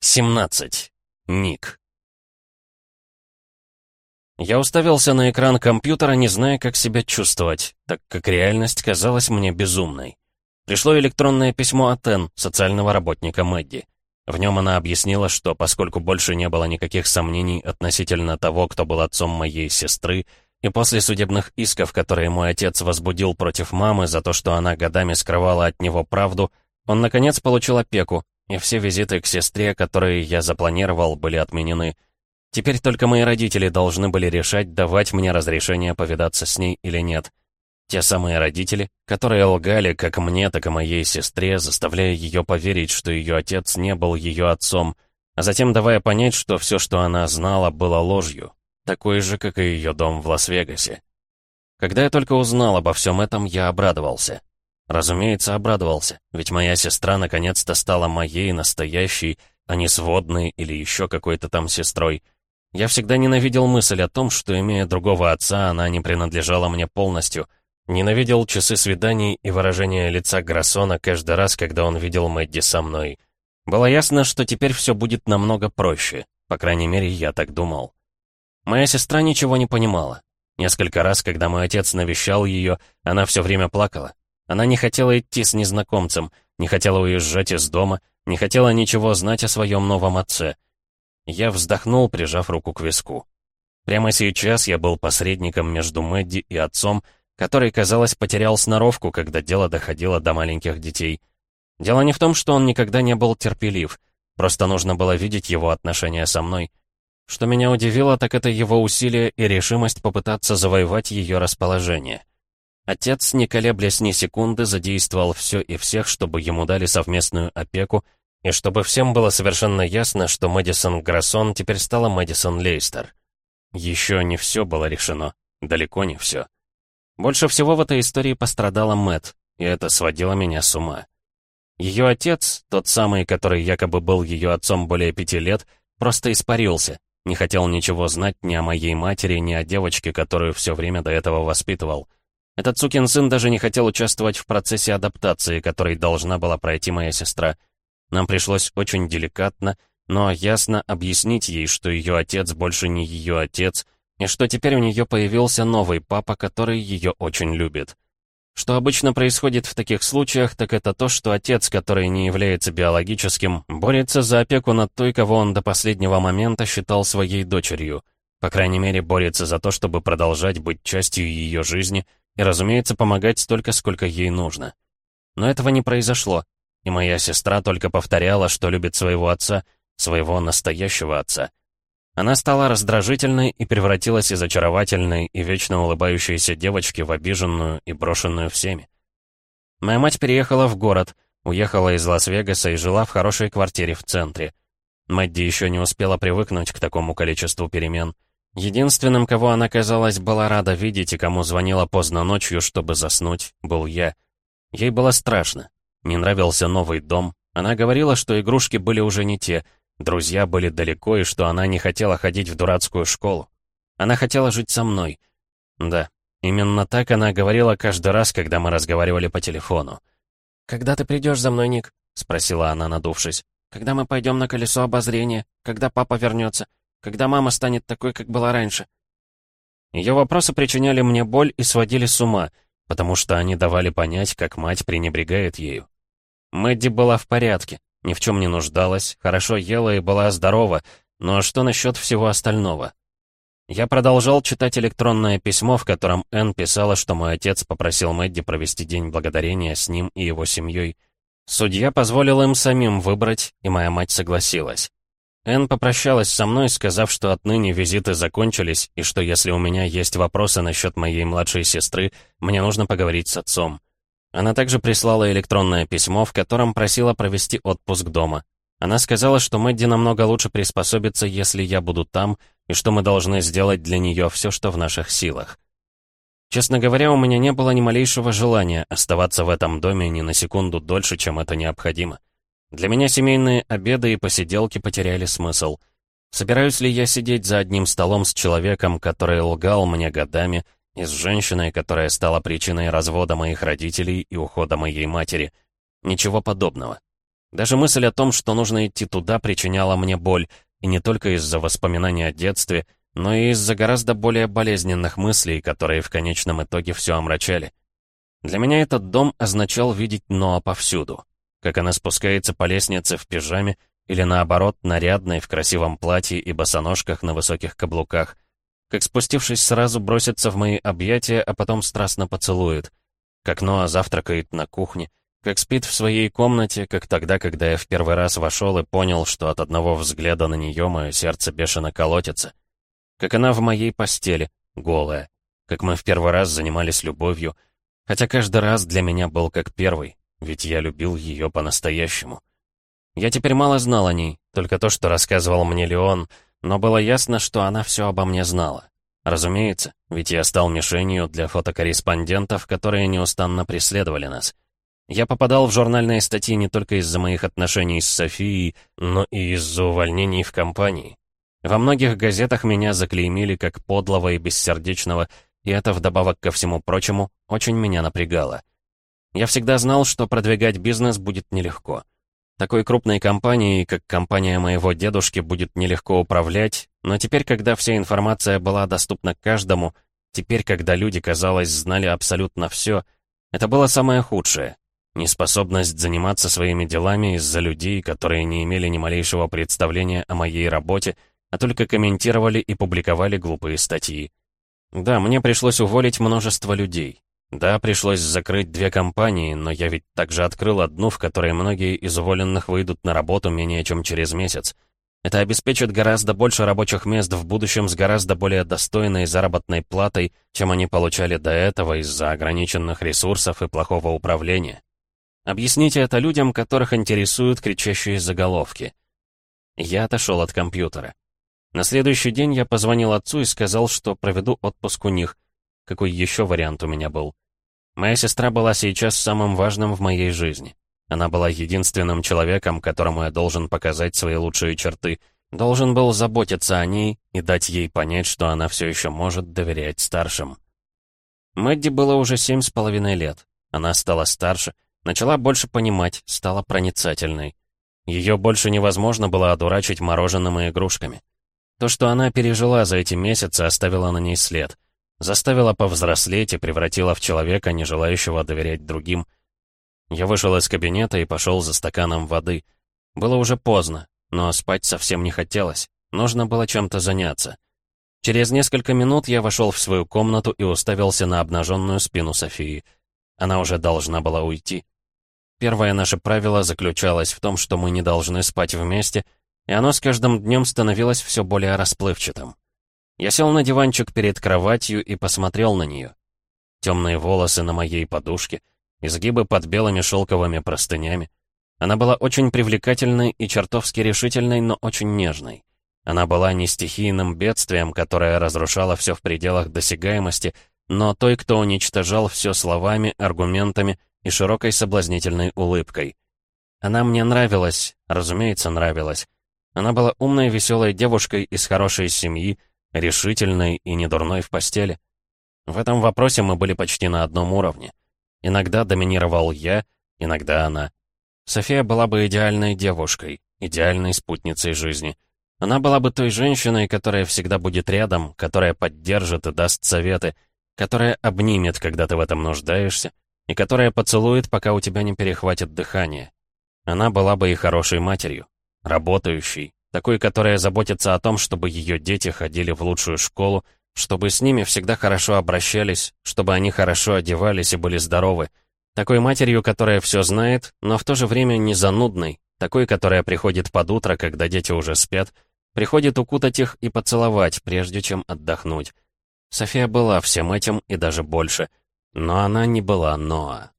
17. Ник. Я уставился на экран компьютера, не зная, как себя чувствовать, так как реальность казалась мне безумной. Пришло электронное письмо от Энн, социального работника Мэдди. В нем она объяснила, что поскольку больше не было никаких сомнений относительно того, кто был отцом моей сестры, и после судебных исков, которые мой отец возбудил против мамы за то, что она годами скрывала от него правду, он, наконец, получил опеку, и все визиты к сестре, которые я запланировал, были отменены. Теперь только мои родители должны были решать, давать мне разрешение повидаться с ней или нет. Те самые родители, которые лгали как мне, так и моей сестре, заставляя ее поверить, что ее отец не был ее отцом, а затем давая понять, что все, что она знала, было ложью, такой же, как и ее дом в Лас-Вегасе. Когда я только узнал обо всем этом, я обрадовался. Разумеется, обрадовался, ведь моя сестра наконец-то стала моей настоящей, а не сводной или еще какой-то там сестрой. Я всегда ненавидел мысль о том, что, имея другого отца, она не принадлежала мне полностью. Ненавидел часы свиданий и выражение лица Грассона каждый раз, когда он видел Мэдди со мной. Было ясно, что теперь все будет намного проще. По крайней мере, я так думал. Моя сестра ничего не понимала. Несколько раз, когда мой отец навещал ее, она все время плакала. Она не хотела идти с незнакомцем, не хотела уезжать из дома, не хотела ничего знать о своем новом отце. Я вздохнул, прижав руку к виску. Прямо сейчас я был посредником между Мэдди и отцом, который, казалось, потерял сноровку, когда дело доходило до маленьких детей. Дело не в том, что он никогда не был терпелив, просто нужно было видеть его отношения со мной. Что меня удивило, так это его усилия и решимость попытаться завоевать ее расположение. Отец, не колеблясь ни секунды, задействовал все и всех, чтобы ему дали совместную опеку, и чтобы всем было совершенно ясно, что Мэдисон Грассон теперь стала Мэдисон Лейстер. Еще не все было решено. Далеко не все. Больше всего в этой истории пострадала Мэт, и это сводило меня с ума. Ее отец, тот самый, который якобы был ее отцом более пяти лет, просто испарился, не хотел ничего знать ни о моей матери, ни о девочке, которую все время до этого воспитывал. Этот сукин сын даже не хотел участвовать в процессе адаптации, который должна была пройти моя сестра. Нам пришлось очень деликатно, но ясно объяснить ей, что ее отец больше не ее отец, и что теперь у нее появился новый папа, который ее очень любит. Что обычно происходит в таких случаях, так это то, что отец, который не является биологическим, борется за опеку над той, кого он до последнего момента считал своей дочерью. По крайней мере, борется за то, чтобы продолжать быть частью ее жизни — и, разумеется, помогать столько, сколько ей нужно. Но этого не произошло, и моя сестра только повторяла, что любит своего отца, своего настоящего отца. Она стала раздражительной и превратилась из очаровательной и вечно улыбающейся девочки в обиженную и брошенную всеми. Моя мать переехала в город, уехала из Лас-Вегаса и жила в хорошей квартире в центре. Мэдди еще не успела привыкнуть к такому количеству перемен — Единственным, кого она, казалось, была рада видеть и кому звонила поздно ночью, чтобы заснуть, был я. Ей было страшно. Не нравился новый дом. Она говорила, что игрушки были уже не те, друзья были далеко и что она не хотела ходить в дурацкую школу. Она хотела жить со мной. Да, именно так она говорила каждый раз, когда мы разговаривали по телефону. «Когда ты придешь за мной, Ник?» — спросила она, надувшись. «Когда мы пойдем на колесо обозрения? Когда папа вернется? Когда мама станет такой, как была раньше?» Ее вопросы причиняли мне боль и сводили с ума, потому что они давали понять, как мать пренебрегает ею. Мэдди была в порядке, ни в чем не нуждалась, хорошо ела и была здорова, но что насчет всего остального? Я продолжал читать электронное письмо, в котором Энн писала, что мой отец попросил Мэдди провести День Благодарения с ним и его семьей. Судья позволил им самим выбрать, и моя мать согласилась. Энн попрощалась со мной, сказав, что отныне визиты закончились, и что если у меня есть вопросы насчет моей младшей сестры, мне нужно поговорить с отцом. Она также прислала электронное письмо, в котором просила провести отпуск дома. Она сказала, что Мэдди намного лучше приспособится, если я буду там, и что мы должны сделать для нее все, что в наших силах. Честно говоря, у меня не было ни малейшего желания оставаться в этом доме ни на секунду дольше, чем это необходимо. Для меня семейные обеды и посиделки потеряли смысл. Собираюсь ли я сидеть за одним столом с человеком, который лгал мне годами, и с женщиной, которая стала причиной развода моих родителей и ухода моей матери? Ничего подобного. Даже мысль о том, что нужно идти туда, причиняла мне боль, и не только из-за воспоминаний о детстве, но и из-за гораздо более болезненных мыслей, которые в конечном итоге все омрачали. Для меня этот дом означал видеть Ноа повсюду. Как она спускается по лестнице в пижаме, или наоборот, нарядной, в красивом платье и босоножках на высоких каблуках. Как спустившись сразу бросится в мои объятия, а потом страстно поцелует. Как Ноа завтракает на кухне, как спит в своей комнате, как тогда, когда я в первый раз вошел и понял, что от одного взгляда на нее мое сердце бешено колотится. Как она в моей постели, голая. Как мы в первый раз занимались любовью. Хотя каждый раз для меня был как первый, ведь я любил ее по-настоящему. Я теперь мало знал о ней, только то, что рассказывал мне Леон, но было ясно, что она все обо мне знала. Разумеется, ведь я стал мишенью для фотокорреспондентов, которые неустанно преследовали нас. Я попадал в журнальные статьи не только из-за моих отношений с Софией, но и из-за увольнений в компании. Во многих газетах меня заклеймили как подлого и бессердечного, и это, вдобавок ко всему прочему, очень меня напрягало. Я всегда знал, что продвигать бизнес будет нелегко. Такой крупной компанией, как компания моего дедушки, будет нелегко управлять, но теперь, когда вся информация была доступна каждому, теперь, когда люди, казалось, знали абсолютно все, это было самое худшее, Неспособность заниматься своими делами из-за людей, которые не имели ни малейшего представления о моей работе, а только комментировали и публиковали глупые статьи. Да, мне пришлось уволить множество людей. Да, пришлось закрыть две компании, но я ведь также открыл одну, в которой многие из уволенных выйдут на работу менее чем через месяц. Это обеспечит гораздо больше рабочих мест в будущем с гораздо более достойной заработной платой, чем они получали до этого из-за ограниченных ресурсов и плохого управления. Объясните это людям, которых интересуют кричащие заголовки. Я отошел от компьютера. На следующий день я позвонил отцу и сказал, что проведу отпуск у них. Какой еще вариант у меня был? Моя сестра была сейчас самым важным в моей жизни. Она была единственным человеком, которому я должен показать свои лучшие черты, должен был заботиться о ней и дать ей понять, что она все еще может доверять старшим. Мэдди было уже семь с половиной лет. Она стала старше — Начала больше понимать, стала проницательной. Ее больше невозможно было одурачить мороженым и игрушками. То, что она пережила за эти месяцы, оставило на ней след. Заставила повзрослеть и превратила в человека, не желающего доверять другим. Я вышел из кабинета и пошел за стаканом воды. Было уже поздно, но спать совсем не хотелось. Нужно было чем-то заняться. Через несколько минут я вошел в свою комнату и уставился на обнаженную спину Софии. Она уже должна была уйти. Первое наше правило заключалось в том, что мы не должны спать вместе, и оно с каждым днем становилось все более расплывчатым. Я сел на диванчик перед кроватью и посмотрел на нее. Темные волосы на моей подушке, изгибы под белыми шелковыми простынями. Она была очень привлекательной и чертовски решительной, но очень нежной. Она была не стихийным бедствием, которое разрушало все в пределах досягаемости, но той, кто уничтожал все словами, аргументами и широкой соблазнительной улыбкой. Она мне нравилась, разумеется, нравилась. Она была умной, веселой девушкой из хорошей семьи, решительной и недурной в постели. В этом вопросе мы были почти на одном уровне. Иногда доминировал я, иногда она. София была бы идеальной девушкой, идеальной спутницей жизни. Она была бы той женщиной, которая всегда будет рядом, которая поддержит и даст советы, которая обнимет, когда ты в этом нуждаешься, и которая поцелует, пока у тебя не перехватит дыхание. Она была бы и хорошей матерью, работающей, такой, которая заботится о том, чтобы ее дети ходили в лучшую школу, чтобы с ними всегда хорошо обращались, чтобы они хорошо одевались и были здоровы, такой матерью, которая все знает, но в то же время не занудной, такой, которая приходит под утро, когда дети уже спят, приходит укутать их и поцеловать, прежде чем отдохнуть. София была всем этим и даже больше — но она не была Ноа.